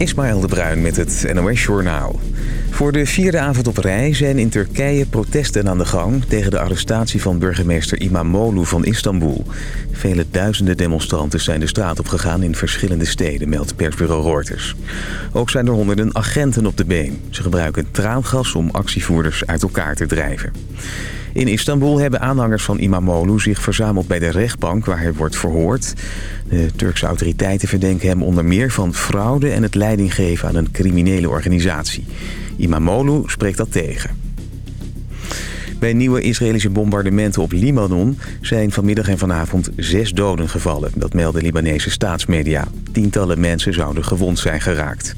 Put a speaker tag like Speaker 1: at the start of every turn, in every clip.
Speaker 1: Ismaël de Bruin met het NOS Journaal. Voor de vierde avond op rij zijn in Turkije protesten aan de gang... tegen de arrestatie van burgemeester Imamoglu van Istanbul. Vele duizenden demonstranten zijn de straat op gegaan in verschillende steden... meldt persbureau Reuters. Ook zijn er honderden agenten op de been. Ze gebruiken traangas om actievoerders uit elkaar te drijven. In Istanbul hebben aanhangers van Imamoglu zich verzameld bij de rechtbank waar hij wordt verhoord. De Turkse autoriteiten verdenken hem onder meer van fraude en het leiding geven aan een criminele organisatie. Imamoglu spreekt dat tegen. Bij nieuwe Israëlische bombardementen op Libanon zijn vanmiddag en vanavond zes doden gevallen. Dat melden Libanese staatsmedia. Tientallen mensen zouden gewond zijn geraakt.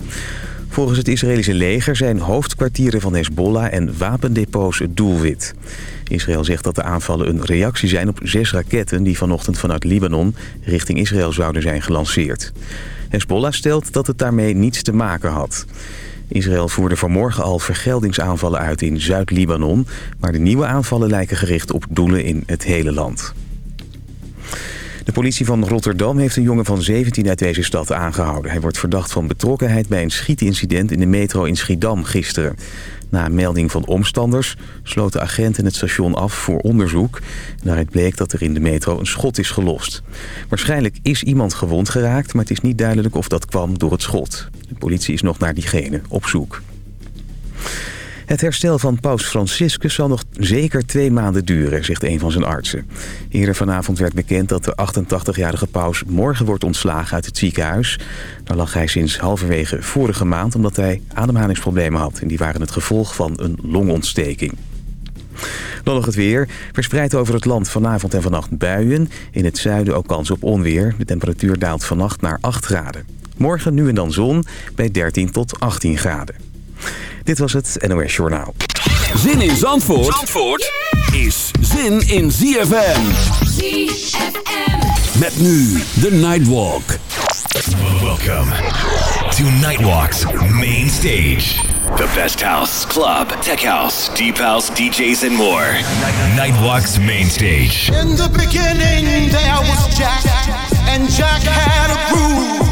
Speaker 1: Volgens het Israëlische leger zijn hoofdkwartieren van Hezbollah en wapendepots het doelwit. Israël zegt dat de aanvallen een reactie zijn op zes raketten... die vanochtend vanuit Libanon richting Israël zouden zijn gelanceerd. Hezbollah stelt dat het daarmee niets te maken had. Israël voerde vanmorgen al vergeldingsaanvallen uit in Zuid-Libanon... maar de nieuwe aanvallen lijken gericht op doelen in het hele land. De politie van Rotterdam heeft een jongen van 17 uit deze stad aangehouden. Hij wordt verdacht van betrokkenheid bij een schietincident in de metro in Schiedam gisteren. Na een melding van omstanders sloten agenten het station af voor onderzoek. Daaruit bleek dat er in de metro een schot is gelost. Waarschijnlijk is iemand gewond geraakt, maar het is niet duidelijk of dat kwam door het schot. De politie is nog naar diegene op zoek. Het herstel van paus Franciscus zal nog zeker twee maanden duren, zegt een van zijn artsen. Eerder vanavond werd bekend dat de 88-jarige paus morgen wordt ontslagen uit het ziekenhuis. Daar lag hij sinds halverwege vorige maand omdat hij ademhalingsproblemen had. En die waren het gevolg van een longontsteking. Nog het weer. Verspreid over het land vanavond en vannacht buien. In het zuiden ook kans op onweer. De temperatuur daalt vannacht naar 8 graden. Morgen nu en dan zon bij 13 tot 18 graden. Dit was het NOS Journaal.
Speaker 2: Zin in Zandvoort, Zandvoort is zin in ZFM. ZFM. Met nu de Nightwalk.
Speaker 3: Welcome to Nightwalk's main stage. The best house, club, tech house, deep house, DJs and more. Nightwalk's main stage.
Speaker 4: In the beginning there was Jack, and Jack had a groove.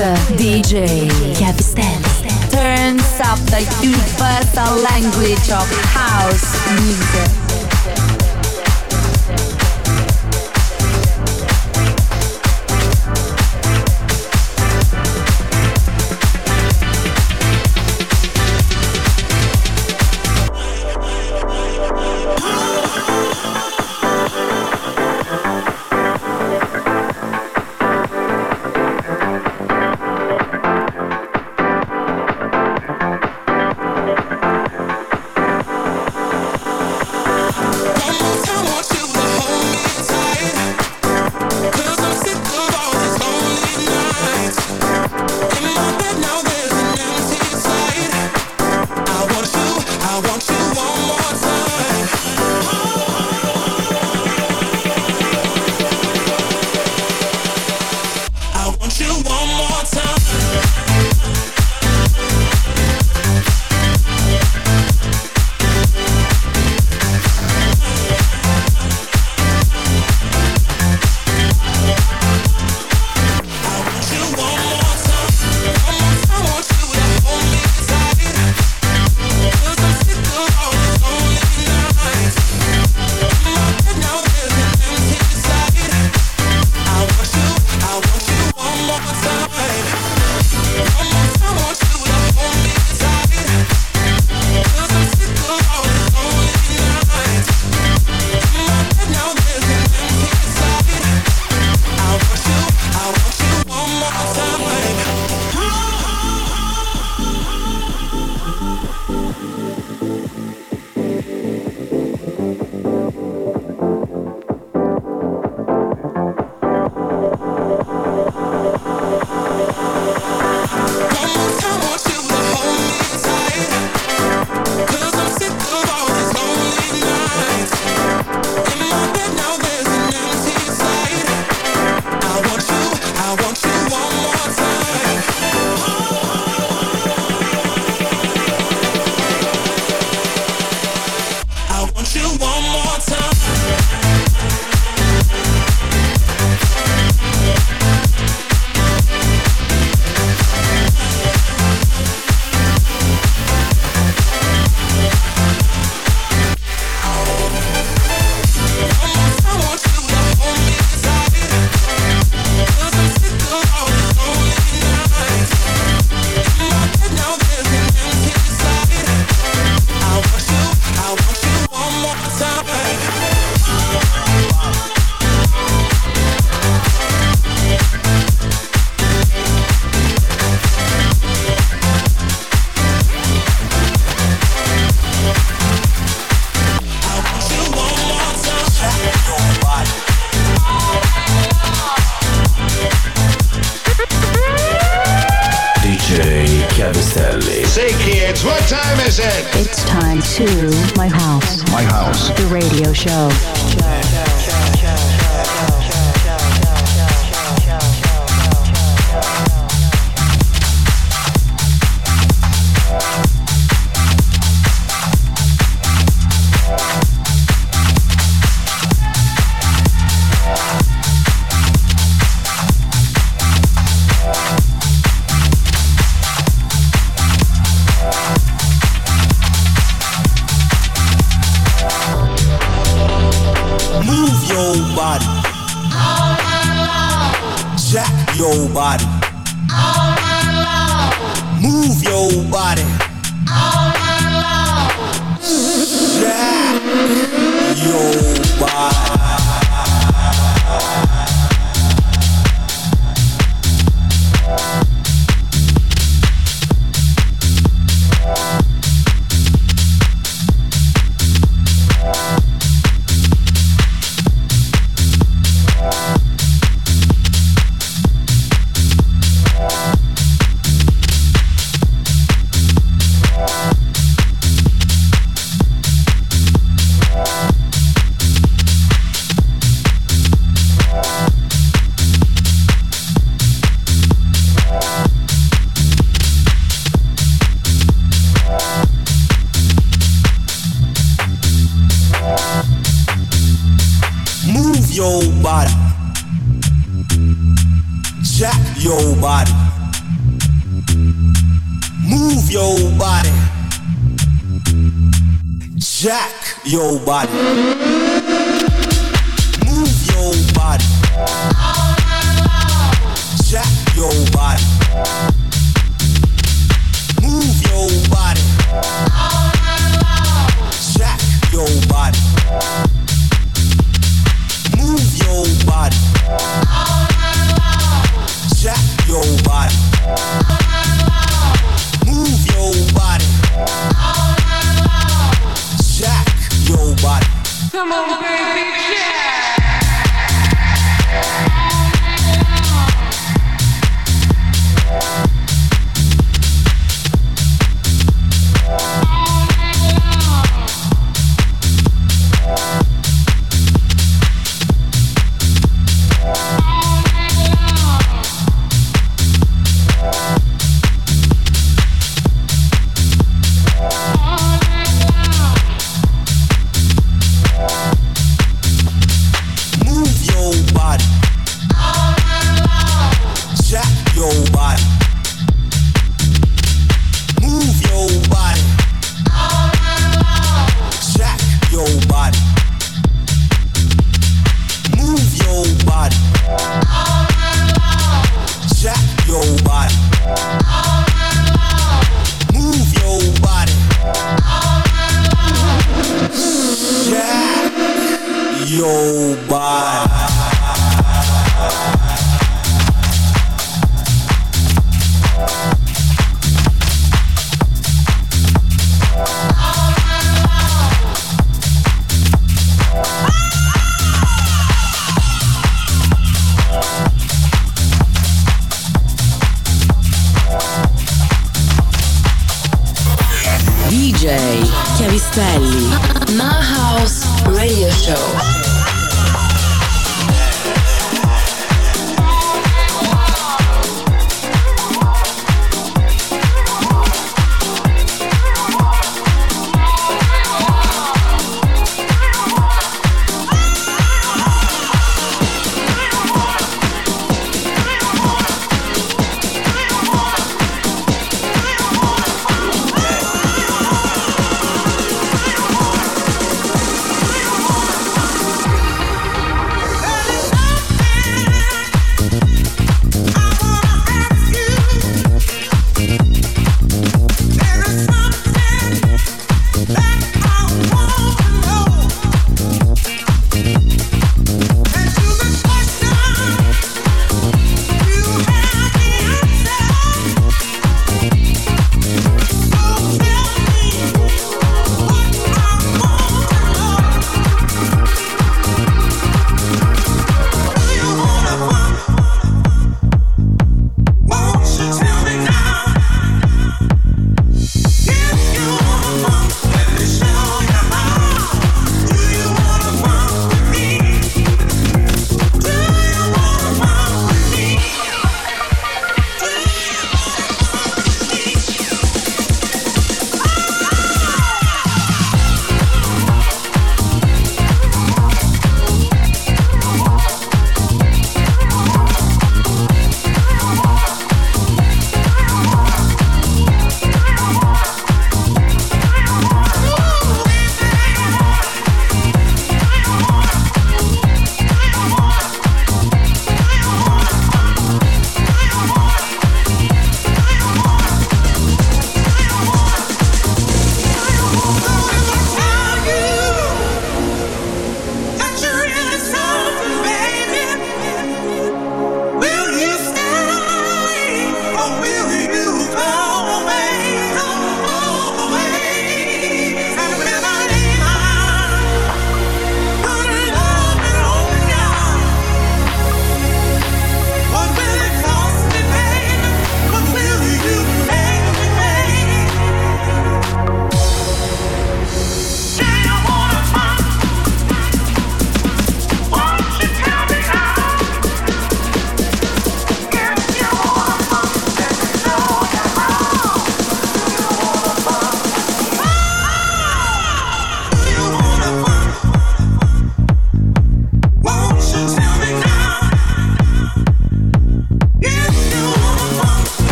Speaker 4: DJ Cavistel
Speaker 5: turns up
Speaker 4: the universal language
Speaker 6: of house music.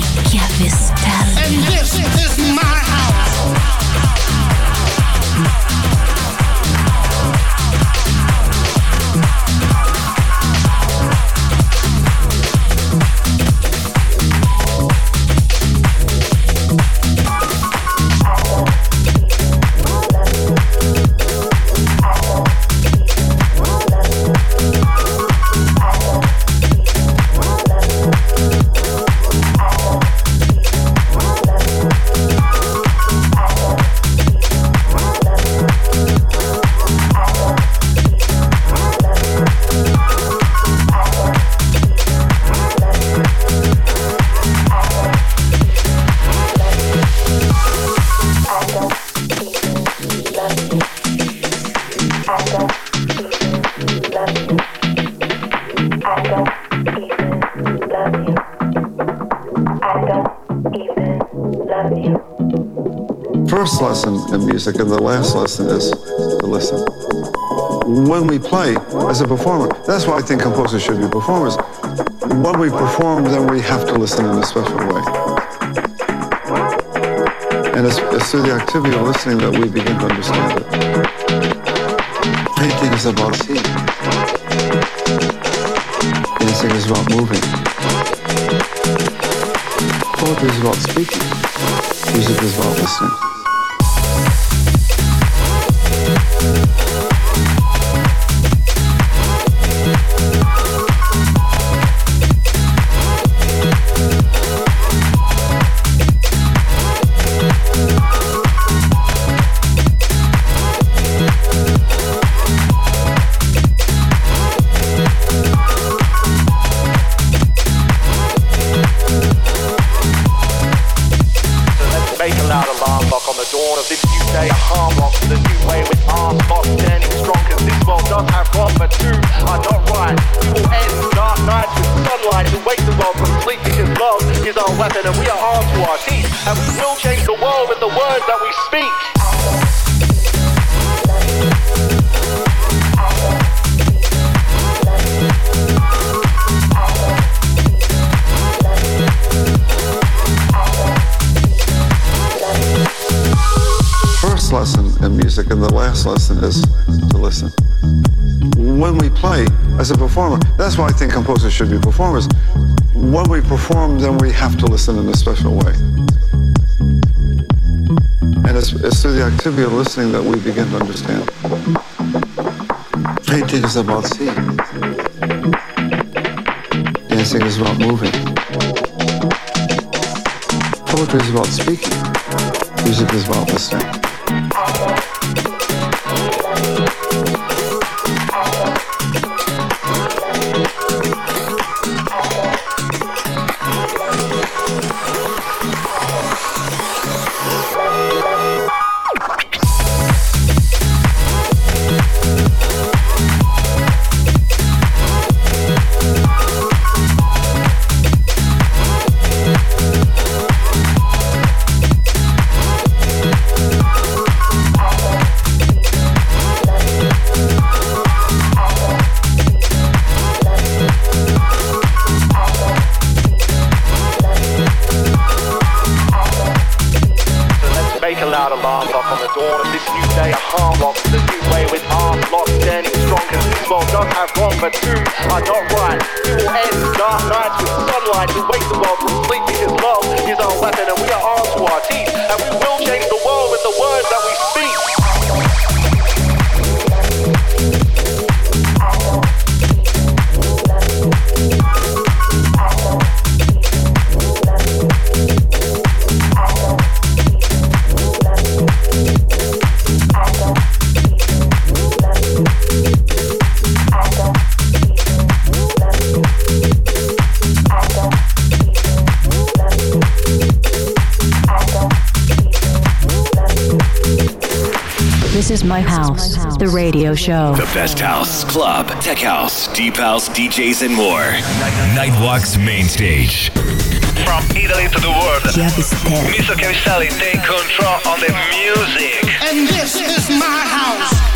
Speaker 7: Кевис Телл. Music and the last lesson is to listen. When we play as a performer, that's why I think composers should be performers. When we perform, then we have to listen in a special way. And it's, it's through the activity of listening that we begin to understand it. Painting is about seeing. Dancing is about moving. Poetry is about speaking. Music is about listening. A performer, that's why I think composers should be performers. When we perform, then we have to listen in a special way. And it's, it's through the activity of listening that we begin to understand. Painting is about seeing. Dancing is about moving. Poetry is about speaking. Music is about listening.
Speaker 8: Loud alarm clock on the dawn of this new day. A harm lock, the new way with arms locked, standing strong. Cause this world does have wrong, but two are not right. It will end dark nights with sunlight to wake the world from sleep because love is our weapon and we are armed to our teeth. And we will change the world with the words that we speak.
Speaker 9: My house, the radio show.
Speaker 3: The best house, club, tech house, deep house, DJs, and more. Nightwalk's main stage.
Speaker 8: From Italy to the world,
Speaker 9: Chiavistelli.
Speaker 8: Mr. Chiavistelli take control on the music.
Speaker 4: And this is my house.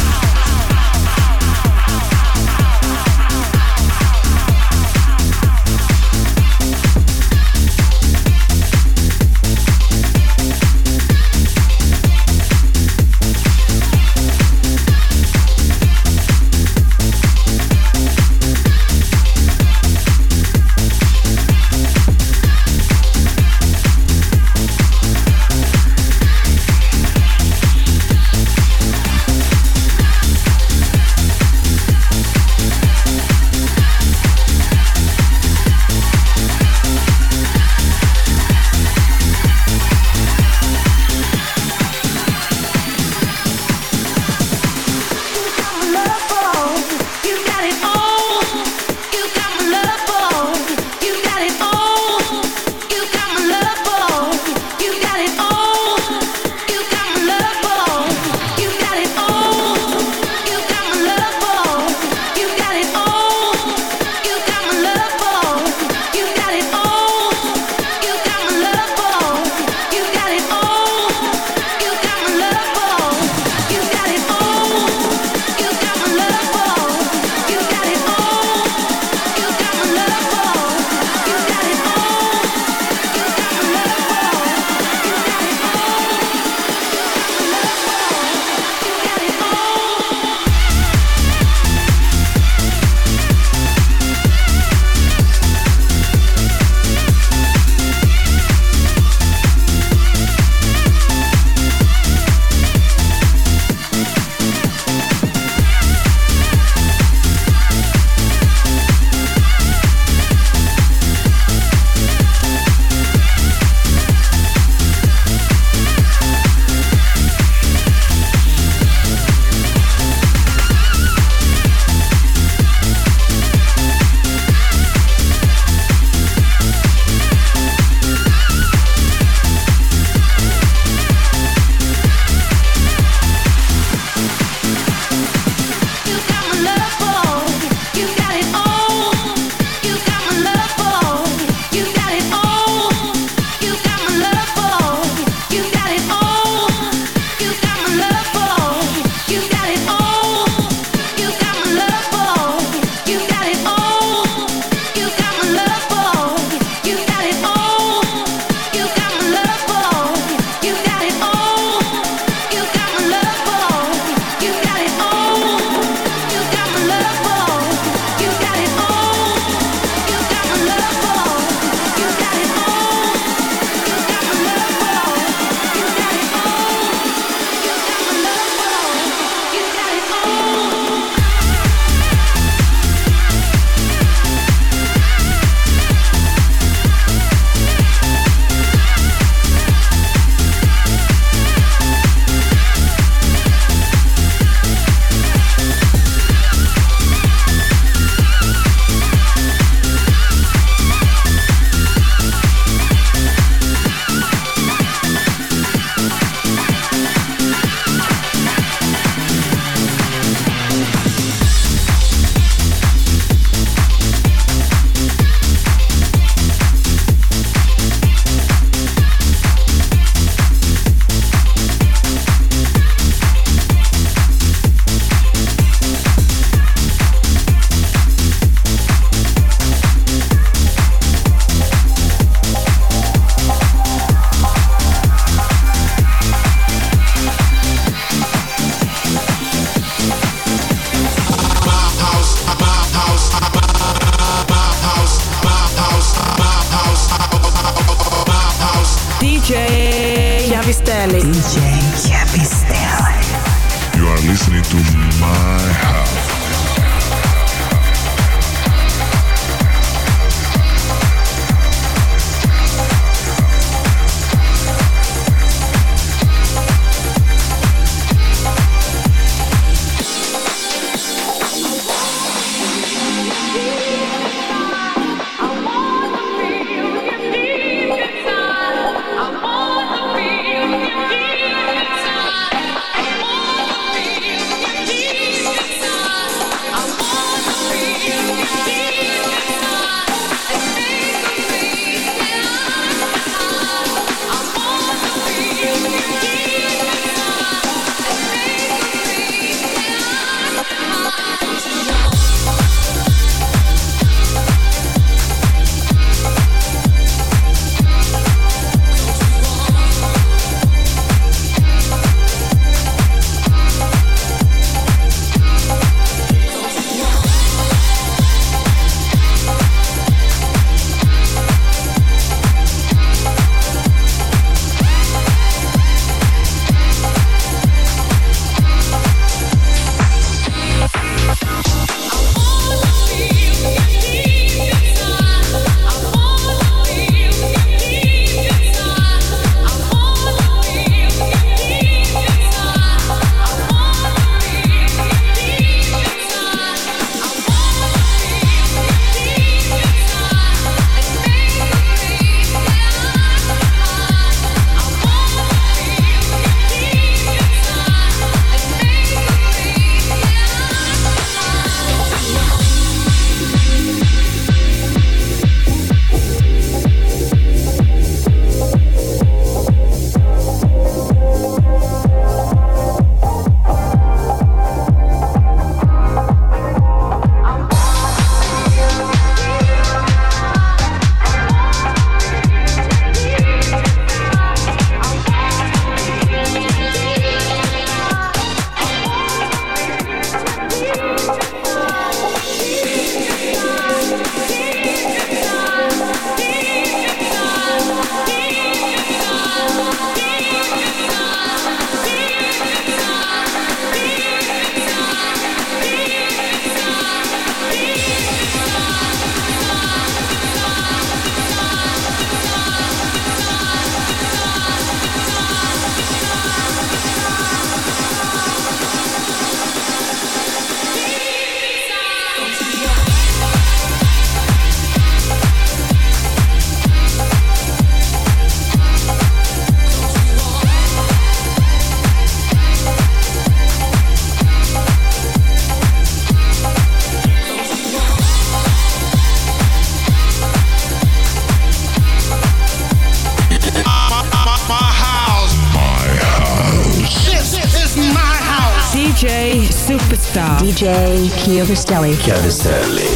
Speaker 10: DJ
Speaker 11: Chiavistelli.
Speaker 12: Chiavistelli.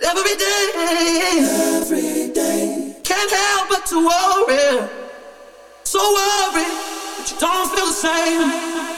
Speaker 4: Every day, every
Speaker 13: day, can't help but to worry. So
Speaker 2: worried, but you don't feel the same.